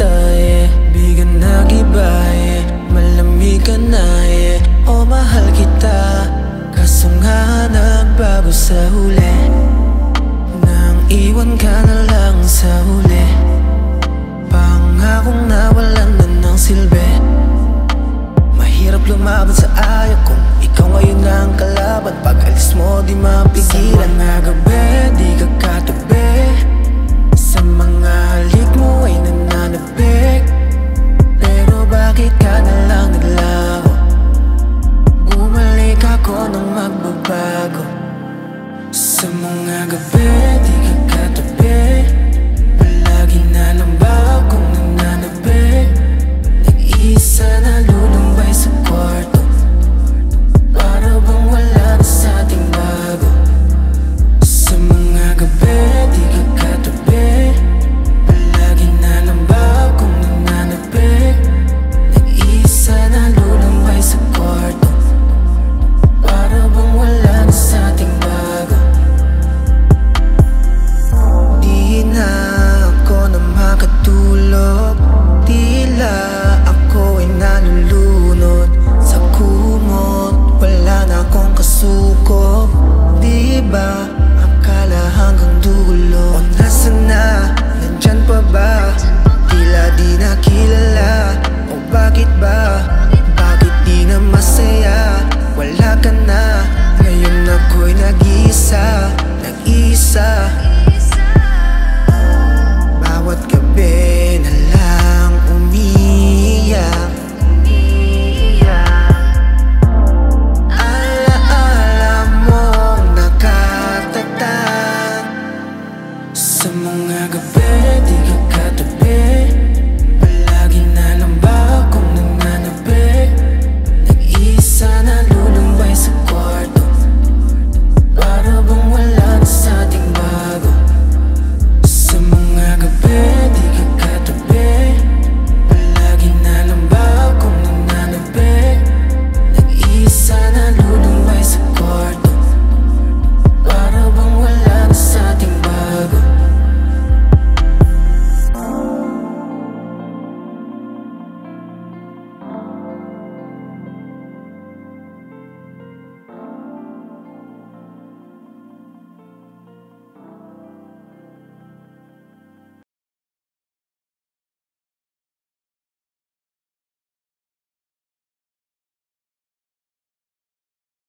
kita yeah Bigan nag-iba yeah Malamig ka na yeah O mahal kita Kaso nga nagbago sa huli. Nang iwan ka na lang sa huli. bago Sa mga gabi Di na kilala O bakit ba? Bakit di na masaya? Wala ka na. Ngayon ako'y nag-iisa Nag-iisa. Bawat gabi